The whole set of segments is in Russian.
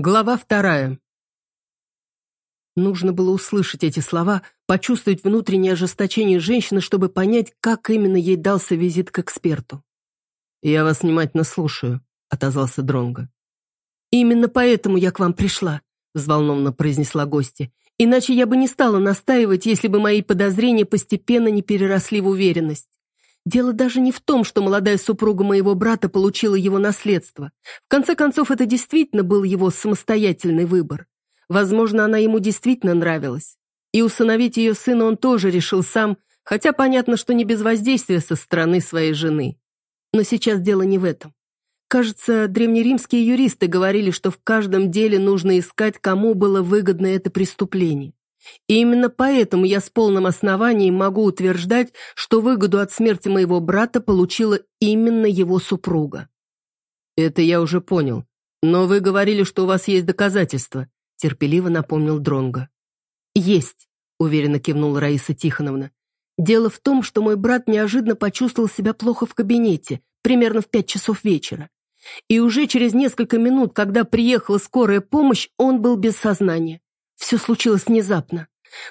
Глава вторая. Нужно было услышать эти слова, почувствовать внутреннее ожесточение женщины, чтобы понять, как именно ей дался визит к эксперту. «Я вас внимательно слушаю», — отозвался Дронго. «Именно поэтому я к вам пришла», — взволнованно произнесла гостья. «Иначе я бы не стала настаивать, если бы мои подозрения постепенно не переросли в уверенность. Дело даже не в том, что молодая супруга моего брата получила его наследство. В конце концов, это действительно был его самостоятельный выбор. Возможно, она ему действительно нравилась. И усыновить ее сына он тоже решил сам, хотя понятно, что не без воздействия со стороны своей жены. Но сейчас дело не в этом. Кажется, древнеримские юристы говорили, что в каждом деле нужно искать, кому было выгодно это преступление. И именно поэтому я с полным основанием могу утверждать, что выгоду от смерти моего брата получила именно его супруга. Это я уже понял. Но вы говорили, что у вас есть доказательства, терпеливо напомнил Дронга. Есть, уверенно кивнула Раиса Тихоновна. Дело в том, что мой брат неожиданно почувствовал себя плохо в кабинете, примерно в пять часов вечера. И уже через несколько минут, когда приехала скорая помощь, он был без сознания. Все случилось внезапно.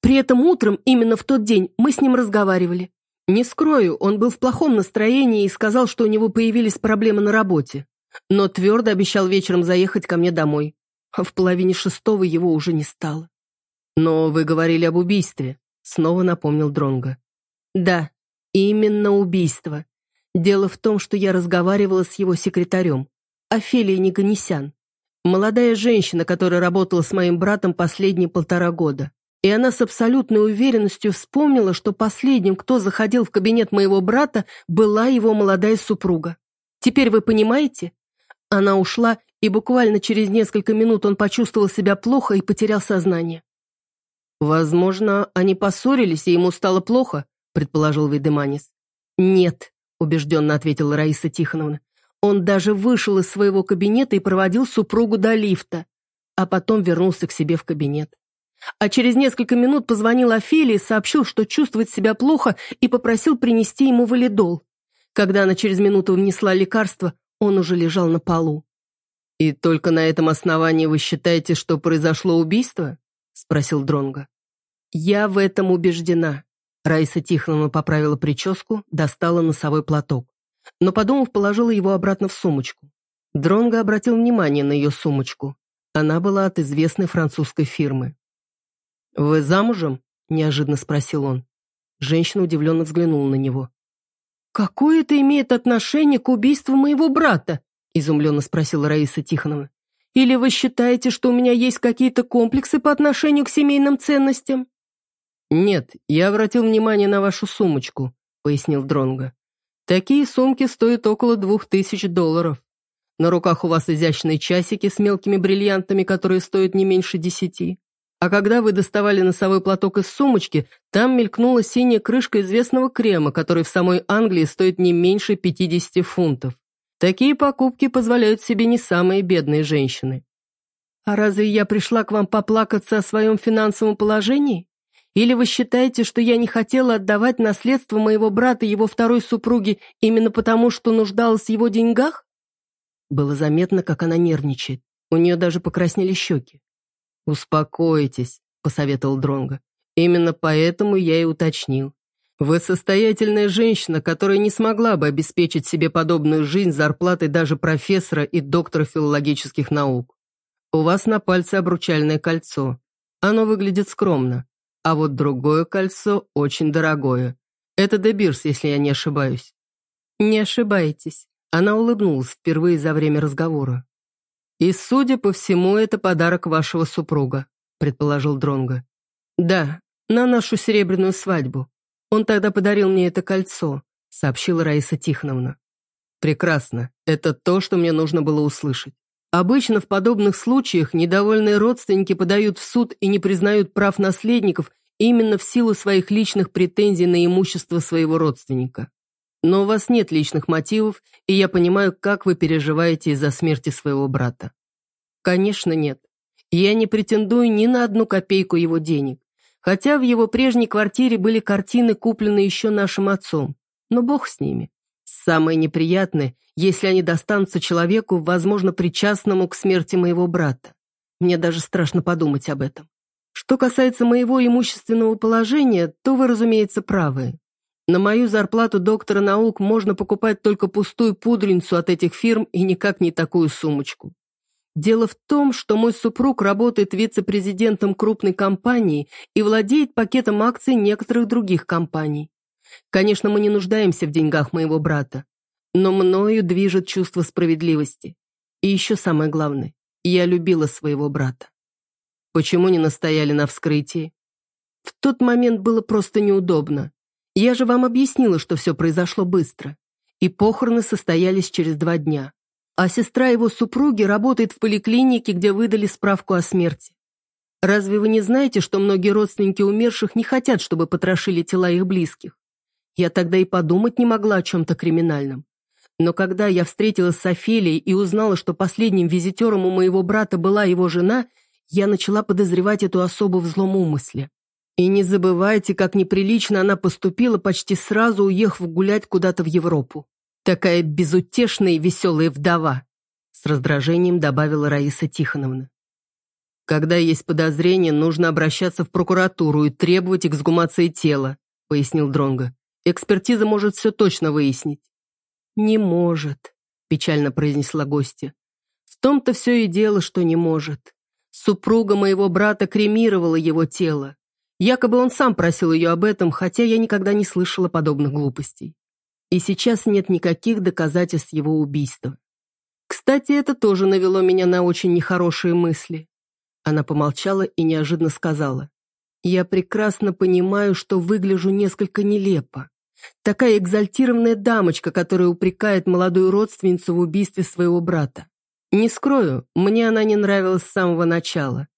При этом утром, именно в тот день, мы с ним разговаривали. Не скрою, он был в плохом настроении и сказал, что у него появились проблемы на работе. Но твердо обещал вечером заехать ко мне домой. А в половине шестого его уже не стало. «Но вы говорили об убийстве», — снова напомнил Дронга. «Да, именно убийство. Дело в том, что я разговаривала с его секретарем, Офелией Неганесян. Молодая женщина, которая работала с моим братом последние полтора года. И она с абсолютной уверенностью вспомнила, что последним, кто заходил в кабинет моего брата, была его молодая супруга. Теперь вы понимаете? Она ушла, и буквально через несколько минут он почувствовал себя плохо и потерял сознание. «Возможно, они поссорились, и ему стало плохо», — предположил Вейдеманис. «Нет», — убежденно ответила Раиса Тихоновна. Он даже вышел из своего кабинета и проводил супругу до лифта, а потом вернулся к себе в кабинет. А через несколько минут позвонил Офелии, сообщил, что чувствует себя плохо и попросил принести ему валидол. Когда она через минуту внесла лекарство, он уже лежал на полу. «И только на этом основании вы считаете, что произошло убийство?» — спросил Дронго. «Я в этом убеждена». Раиса Тихоновна поправила прическу, достала носовой платок но, подумав, положила его обратно в сумочку. Дронго обратил внимание на ее сумочку. Она была от известной французской фирмы. «Вы замужем?» – неожиданно спросил он. Женщина удивленно взглянула на него. «Какое это имеет отношение к убийству моего брата?» – изумленно спросила Раиса Тихоновна. «Или вы считаете, что у меня есть какие-то комплексы по отношению к семейным ценностям?» «Нет, я обратил внимание на вашу сумочку», – пояснил Дронго. Такие сумки стоят около двух тысяч долларов. На руках у вас изящные часики с мелкими бриллиантами, которые стоят не меньше десяти. А когда вы доставали носовой платок из сумочки, там мелькнула синяя крышка известного крема, который в самой Англии стоит не меньше 50 фунтов. Такие покупки позволяют себе не самые бедные женщины. А разве я пришла к вам поплакаться о своем финансовом положении? Или вы считаете, что я не хотела отдавать наследство моего брата его второй супруге именно потому, что нуждалась в его деньгах? Было заметно, как она нервничает. У нее даже покраснели щеки. «Успокойтесь», — посоветовал Дронго. «Именно поэтому я и уточнил. Вы состоятельная женщина, которая не смогла бы обеспечить себе подобную жизнь зарплатой даже профессора и доктора филологических наук. У вас на пальце обручальное кольцо. Оно выглядит скромно. А вот другое кольцо очень дорогое. Это Дебирс, если я не ошибаюсь. Не ошибаетесь. Она улыбнулась впервые за время разговора. И, судя по всему, это подарок вашего супруга, предположил Дронго. Да, на нашу серебряную свадьбу. Он тогда подарил мне это кольцо, сообщила Раиса Тихоновна. Прекрасно. Это то, что мне нужно было услышать. Обычно в подобных случаях недовольные родственники подают в суд и не признают прав наследников именно в силу своих личных претензий на имущество своего родственника. Но у вас нет личных мотивов, и я понимаю, как вы переживаете из-за смерти своего брата. Конечно, нет. Я не претендую ни на одну копейку его денег. Хотя в его прежней квартире были картины, купленные еще нашим отцом. Но бог с ними. Самое неприятное, если они достанутся человеку, возможно, причастному к смерти моего брата. Мне даже страшно подумать об этом. Что касается моего имущественного положения, то вы, разумеется, правы. На мою зарплату доктора наук можно покупать только пустую пудреницу от этих фирм и никак не такую сумочку. Дело в том, что мой супруг работает вице-президентом крупной компании и владеет пакетом акций некоторых других компаний. Конечно, мы не нуждаемся в деньгах моего брата, но мною движет чувство справедливости. И еще самое главное, я любила своего брата. Почему не настояли на вскрытии? В тот момент было просто неудобно. Я же вам объяснила, что все произошло быстро. И похороны состоялись через два дня. А сестра его супруги работает в поликлинике, где выдали справку о смерти. Разве вы не знаете, что многие родственники умерших не хотят, чтобы потрошили тела их близких? Я тогда и подумать не могла о чем-то криминальном. Но когда я встретилась с Офелией и узнала, что последним визитером у моего брата была его жена, я начала подозревать эту особу в злом умысле. И не забывайте, как неприлично она поступила, почти сразу уехав гулять куда-то в Европу. Такая безутешная и веселая вдова, с раздражением добавила Раиса Тихоновна. Когда есть подозрение, нужно обращаться в прокуратуру и требовать эксгумации тела, пояснил Дронго. Экспертиза может все точно выяснить. «Не может», – печально произнесла гостья. «В том-то все и дело, что не может. Супруга моего брата кремировала его тело. Якобы он сам просил ее об этом, хотя я никогда не слышала подобных глупостей. И сейчас нет никаких доказательств его убийства. Кстати, это тоже навело меня на очень нехорошие мысли. Она помолчала и неожиданно сказала. «Я прекрасно понимаю, что выгляжу несколько нелепо. Такая экзальтированная дамочка, которая упрекает молодую родственницу в убийстве своего брата. Не скрою, мне она не нравилась с самого начала.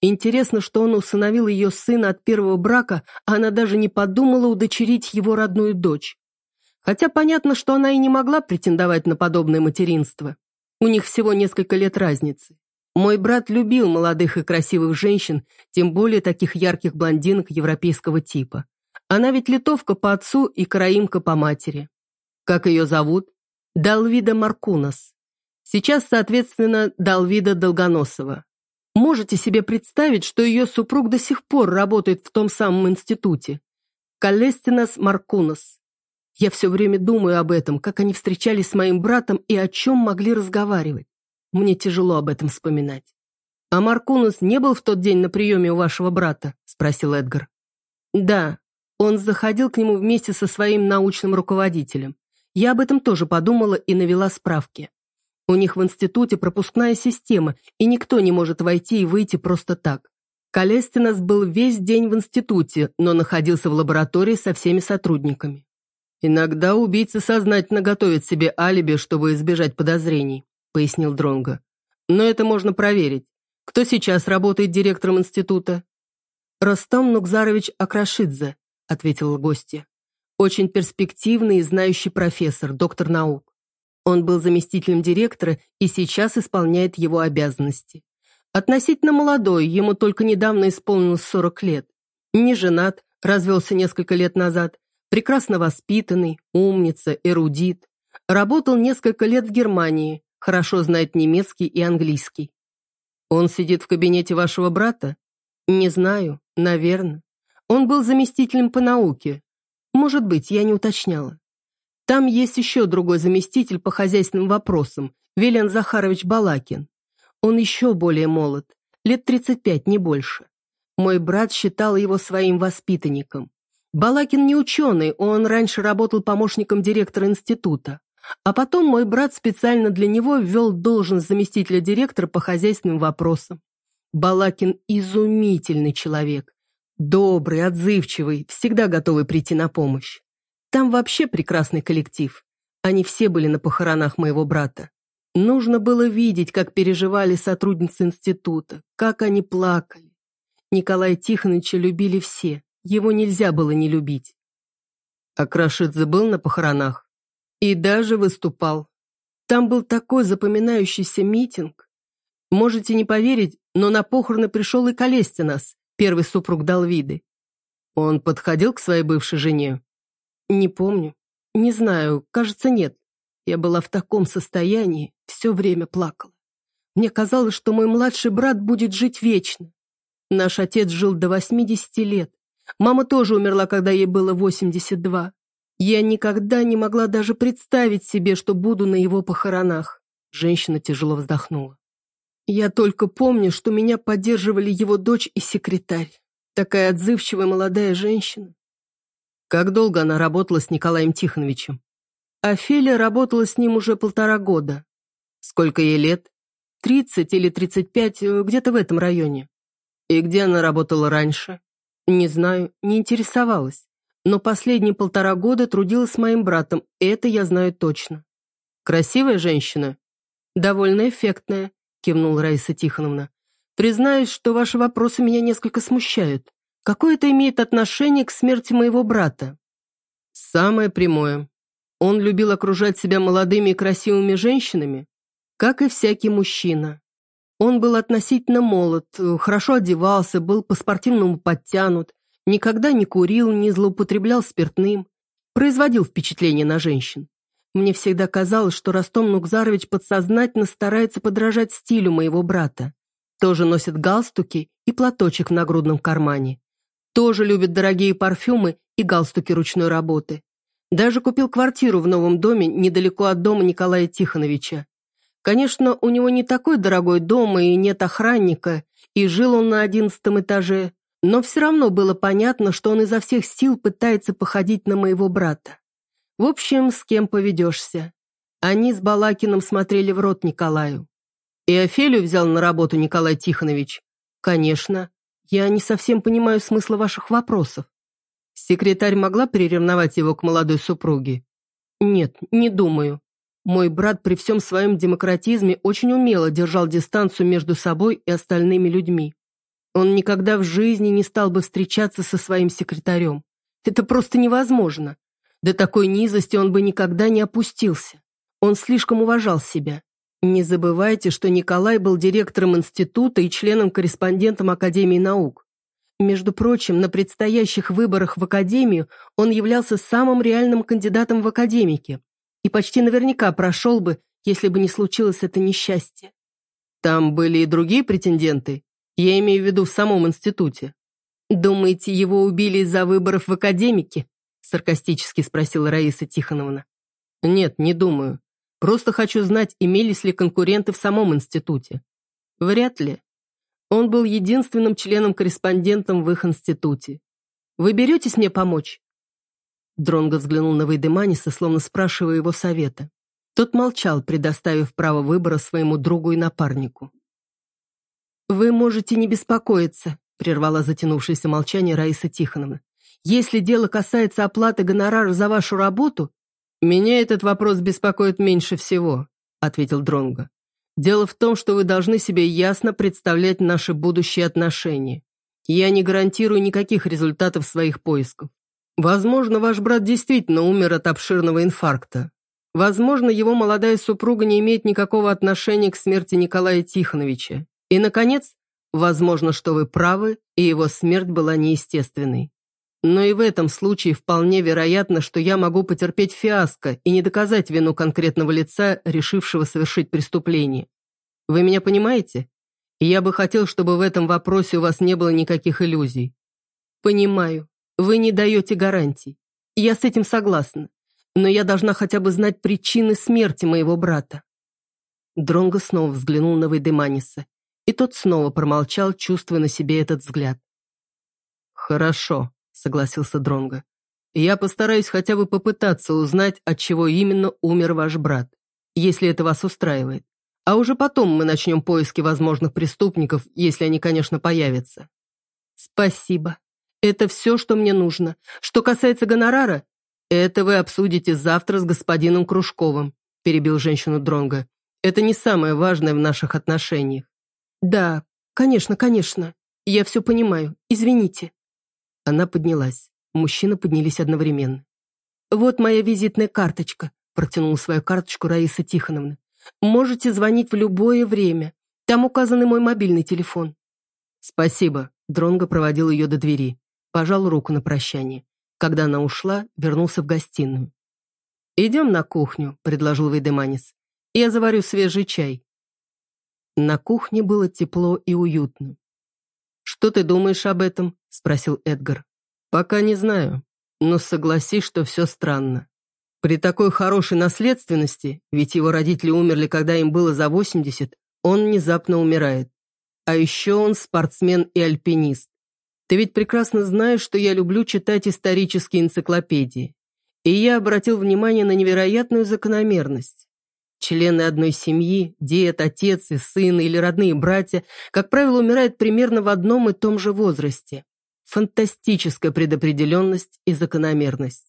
Интересно, что он усыновил ее сына от первого брака, а она даже не подумала удочерить его родную дочь. Хотя понятно, что она и не могла претендовать на подобное материнство. У них всего несколько лет разницы. Мой брат любил молодых и красивых женщин, тем более таких ярких блондинок европейского типа. Она ведь литовка по отцу и караимка по матери. Как ее зовут? Далвида Маркунас. Сейчас, соответственно, Далвида Долгоносова. Можете себе представить, что ее супруг до сих пор работает в том самом институте? Калестинас Маркунас. Я все время думаю об этом, как они встречались с моим братом и о чем могли разговаривать. Мне тяжело об этом вспоминать. «А Маркунас не был в тот день на приеме у вашего брата?» – спросил Эдгар. «Да, он заходил к нему вместе со своим научным руководителем. Я об этом тоже подумала и навела справки. У них в институте пропускная система, и никто не может войти и выйти просто так. Калестинас был весь день в институте, но находился в лаборатории со всеми сотрудниками. «Иногда убийцы сознательно готовят себе алиби, чтобы избежать подозрений», — пояснил Дронго. «Но это можно проверить. Кто сейчас работает директором института?» «Ростом Нукзарович Акрашидзе», — ответила гостья. «Очень перспективный и знающий профессор, доктор наук. Он был заместителем директора и сейчас исполняет его обязанности. Относительно молодой, ему только недавно исполнилось 40 лет. Не женат, развелся несколько лет назад, прекрасно воспитанный, умница, эрудит. Работал несколько лет в Германии, хорошо знает немецкий и английский. Он сидит в кабинете вашего брата? Не знаю, наверное. Он был заместителем по науке. Может быть, я не уточняла. Там есть еще другой заместитель по хозяйственным вопросам, Велен Захарович Балакин. Он еще более молод, лет 35, не больше. Мой брат считал его своим воспитанником. Балакин не ученый, он раньше работал помощником директора института. А потом мой брат специально для него ввел должность заместителя директора по хозяйственным вопросам. Балакин изумительный человек. Добрый, отзывчивый, всегда готовый прийти на помощь. Там вообще прекрасный коллектив. Они все были на похоронах моего брата. Нужно было видеть, как переживали сотрудницы института, как они плакали. Николая Тихоновича любили все, его нельзя было не любить. А Крашидзе был на похоронах и даже выступал. Там был такой запоминающийся митинг. Можете не поверить, но на похороны пришел и Колестинас, первый супруг Далвиды. Он подходил к своей бывшей жене? Не помню. Не знаю, кажется, нет. Я была в таком состоянии, все время плакала. Мне казалось, что мой младший брат будет жить вечно. Наш отец жил до 80 лет. Мама тоже умерла, когда ей было 82. Я никогда не могла даже представить себе, что буду на его похоронах. Женщина тяжело вздохнула. Я только помню, что меня поддерживали его дочь и секретарь. Такая отзывчивая молодая женщина. Как долго она работала с Николаем Тихоновичем? Офелия работала с ним уже полтора года. Сколько ей лет? Тридцать или тридцать пять, э, где-то в этом районе. И где она работала раньше? Не знаю, не интересовалась но последние полтора года трудилась с моим братом, это я знаю точно. Красивая женщина? Довольно эффектная, кивнула Раиса Тихоновна. Признаюсь, что ваши вопросы меня несколько смущают. Какое это имеет отношение к смерти моего брата? Самое прямое. Он любил окружать себя молодыми и красивыми женщинами, как и всякий мужчина. Он был относительно молод, хорошо одевался, был по-спортивному подтянут, Никогда не курил, не злоупотреблял спиртным. Производил впечатление на женщин. Мне всегда казалось, что Ростом Нукзарович подсознательно старается подражать стилю моего брата. Тоже носит галстуки и платочек в нагрудном кармане. Тоже любит дорогие парфюмы и галстуки ручной работы. Даже купил квартиру в новом доме недалеко от дома Николая Тихоновича. Конечно, у него не такой дорогой дом и нет охранника, и жил он на одиннадцатом этаже, но все равно было понятно, что он изо всех сил пытается походить на моего брата. В общем, с кем поведешься. Они с Балакиным смотрели в рот Николаю. И Офелию взял на работу Николай Тихонович? Конечно. Я не совсем понимаю смысла ваших вопросов. Секретарь могла приревновать его к молодой супруге? Нет, не думаю. Мой брат при всем своем демократизме очень умело держал дистанцию между собой и остальными людьми. Он никогда в жизни не стал бы встречаться со своим секретарем. Это просто невозможно. До такой низости он бы никогда не опустился. Он слишком уважал себя. Не забывайте, что Николай был директором института и членом-корреспондентом Академии наук. Между прочим, на предстоящих выборах в Академию он являлся самым реальным кандидатом в академике и почти наверняка прошел бы, если бы не случилось это несчастье. Там были и другие претенденты, я имею в виду в самом институте. Думаете, его убили из-за выборов в академике? Саркастически спросила Раиса Тихоновна. Нет, не думаю. Просто хочу знать, имелись ли конкуренты в самом институте. Вряд ли. Он был единственным членом-корреспондентом в их институте. Вы беретесь мне помочь?» Дронго взглянул на Вейдеманиса, словно спрашивая его совета. Тот молчал, предоставив право выбора своему другу и напарнику. «Вы можете не беспокоиться», — прервала затянувшееся молчание Раиса Тихоновна. «Если дело касается оплаты гонорара за вашу работу...» «Меня этот вопрос беспокоит меньше всего», — ответил Дронго. «Дело в том, что вы должны себе ясно представлять наши будущие отношения. Я не гарантирую никаких результатов своих поисков. Возможно, ваш брат действительно умер от обширного инфаркта. Возможно, его молодая супруга не имеет никакого отношения к смерти Николая Тихоновича. И, наконец, возможно, что вы правы, и его смерть была неестественной. Но и в этом случае вполне вероятно, что я могу потерпеть фиаско и не доказать вину конкретного лица, решившего совершить преступление. Вы меня понимаете? Я бы хотел, чтобы в этом вопросе у вас не было никаких иллюзий. Понимаю. Вы не даете гарантий. Я с этим согласна. Но я должна хотя бы знать причины смерти моего брата. Дронго снова взглянул на Вейдеманиса и тот снова промолчал, чувствуя на себе этот взгляд. «Хорошо», — согласился Дронго. «Я постараюсь хотя бы попытаться узнать, от чего именно умер ваш брат, если это вас устраивает. А уже потом мы начнем поиски возможных преступников, если они, конечно, появятся». «Спасибо. Это все, что мне нужно. Что касается гонорара, это вы обсудите завтра с господином Кружковым», перебил женщину Дронго. «Это не самое важное в наших отношениях. «Да, конечно, конечно. Я все понимаю. Извините». Она поднялась. Мужчины поднялись одновременно. «Вот моя визитная карточка», – протянула свою карточку Раиса Тихоновна. «Можете звонить в любое время. Там указан мой мобильный телефон». «Спасибо», – Дронго проводил ее до двери. Пожал руку на прощание. Когда она ушла, вернулся в гостиную. «Идем на кухню», – предложил Вейдеманис. «Я заварю свежий чай». На кухне было тепло и уютно. «Что ты думаешь об этом?» – спросил Эдгар. «Пока не знаю, но согласись, что все странно. При такой хорошей наследственности, ведь его родители умерли, когда им было за 80, он внезапно умирает. А еще он спортсмен и альпинист. Ты ведь прекрасно знаешь, что я люблю читать исторические энциклопедии. И я обратил внимание на невероятную закономерность. Члены одной семьи, дед, отец и сын или родные братья, как правило, умирают примерно в одном и том же возрасте. Фантастическая предопределенность и закономерность.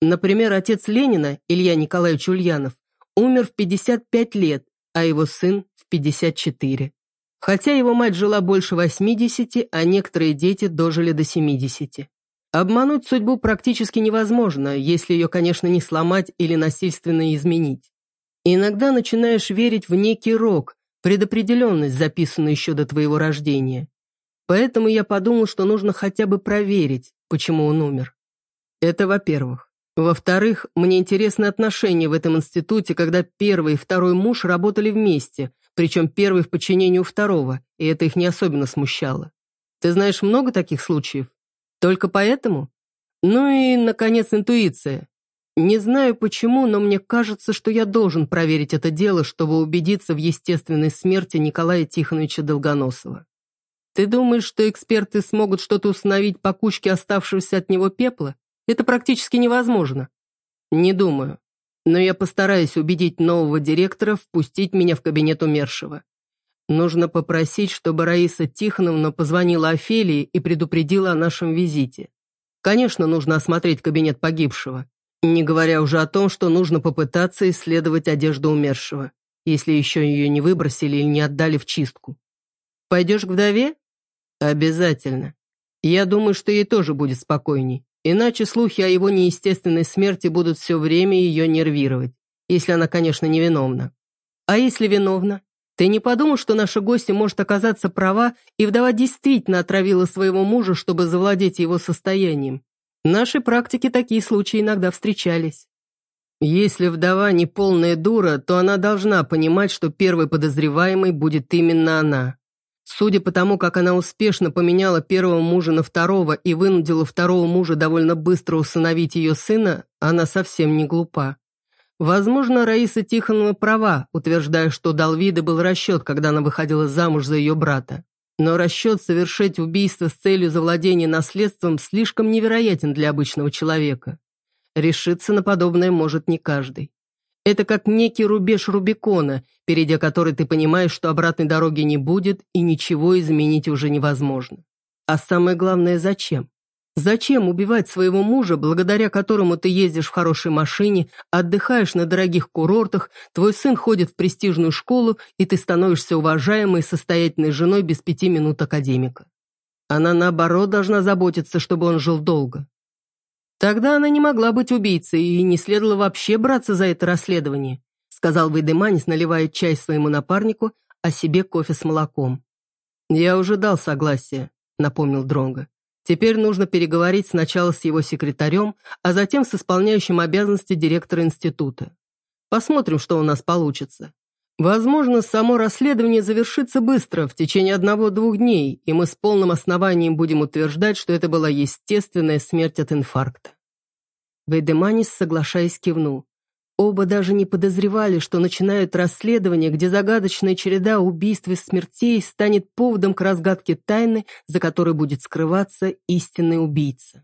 Например, отец Ленина, Илья Николаевич Ульянов, умер в 55 лет, а его сын в 54. Хотя его мать жила больше 80, а некоторые дети дожили до 70. Обмануть судьбу практически невозможно, если ее, конечно, не сломать или насильственно изменить. Иногда начинаешь верить в некий рок, предопределенность, записанную еще до твоего рождения. Поэтому я подумал, что нужно хотя бы проверить, почему он умер. Это во-первых. Во-вторых, мне интересны отношения в этом институте, когда первый и второй муж работали вместе, причем первый в подчинении у второго, и это их не особенно смущало. Ты знаешь много таких случаев? Только поэтому? Ну и, наконец, интуиция. Не знаю почему, но мне кажется, что я должен проверить это дело, чтобы убедиться в естественной смерти Николая Тихоновича Долгоносова. Ты думаешь, что эксперты смогут что-то установить по кучке оставшегося от него пепла? Это практически невозможно. Не думаю. Но я постараюсь убедить нового директора впустить меня в кабинет умершего. Нужно попросить, чтобы Раиса Тихоновна позвонила Офелии и предупредила о нашем визите. Конечно, нужно осмотреть кабинет погибшего. Не говоря уже о том, что нужно попытаться исследовать одежду умершего, если еще ее не выбросили или не отдали в чистку. Пойдешь к вдове? Обязательно. Я думаю, что ей тоже будет спокойней. Иначе слухи о его неестественной смерти будут все время ее нервировать, если она, конечно, невиновна. А если виновна? Ты не подумал, что наша гостья может оказаться права, и вдова действительно отравила своего мужа, чтобы завладеть его состоянием? В нашей практике такие случаи иногда встречались. Если вдова не полная дура, то она должна понимать, что первой подозреваемой будет именно она. Судя по тому, как она успешно поменяла первого мужа на второго и вынудила второго мужа довольно быстро усыновить ее сына, она совсем не глупа. Возможно, Раиса Тихонова права, утверждая, что Далвида был расчет, когда она выходила замуж за ее брата. Но расчет совершить убийство с целью завладения наследством слишком невероятен для обычного человека. Решиться на подобное может не каждый. Это как некий рубеж Рубикона, перейдя который ты понимаешь, что обратной дороги не будет и ничего изменить уже невозможно. А самое главное, зачем? Зачем убивать своего мужа, благодаря которому ты ездишь в хорошей машине, отдыхаешь на дорогих курортах, твой сын ходит в престижную школу, и ты становишься уважаемой состоятельной женой без пяти минут академика? Она, наоборот, должна заботиться, чтобы он жил долго. Тогда она не могла быть убийцей и не следовало вообще браться за это расследование, сказал Вейдеманис, наливая чай своему напарнику, а себе кофе с молоком. «Я уже дал согласие», — напомнил Дронго. «Теперь нужно переговорить сначала с его секретарем, а затем с исполняющим обязанности директора института. Посмотрим, что у нас получится. Возможно, само расследование завершится быстро, в течение одного-двух дней, и мы с полным основанием будем утверждать, что это была естественная смерть от инфаркта. Вейдеманис, соглашаясь, кивнул. Оба даже не подозревали, что начинают расследование, где загадочная череда убийств и смертей станет поводом к разгадке тайны, за которой будет скрываться истинный убийца.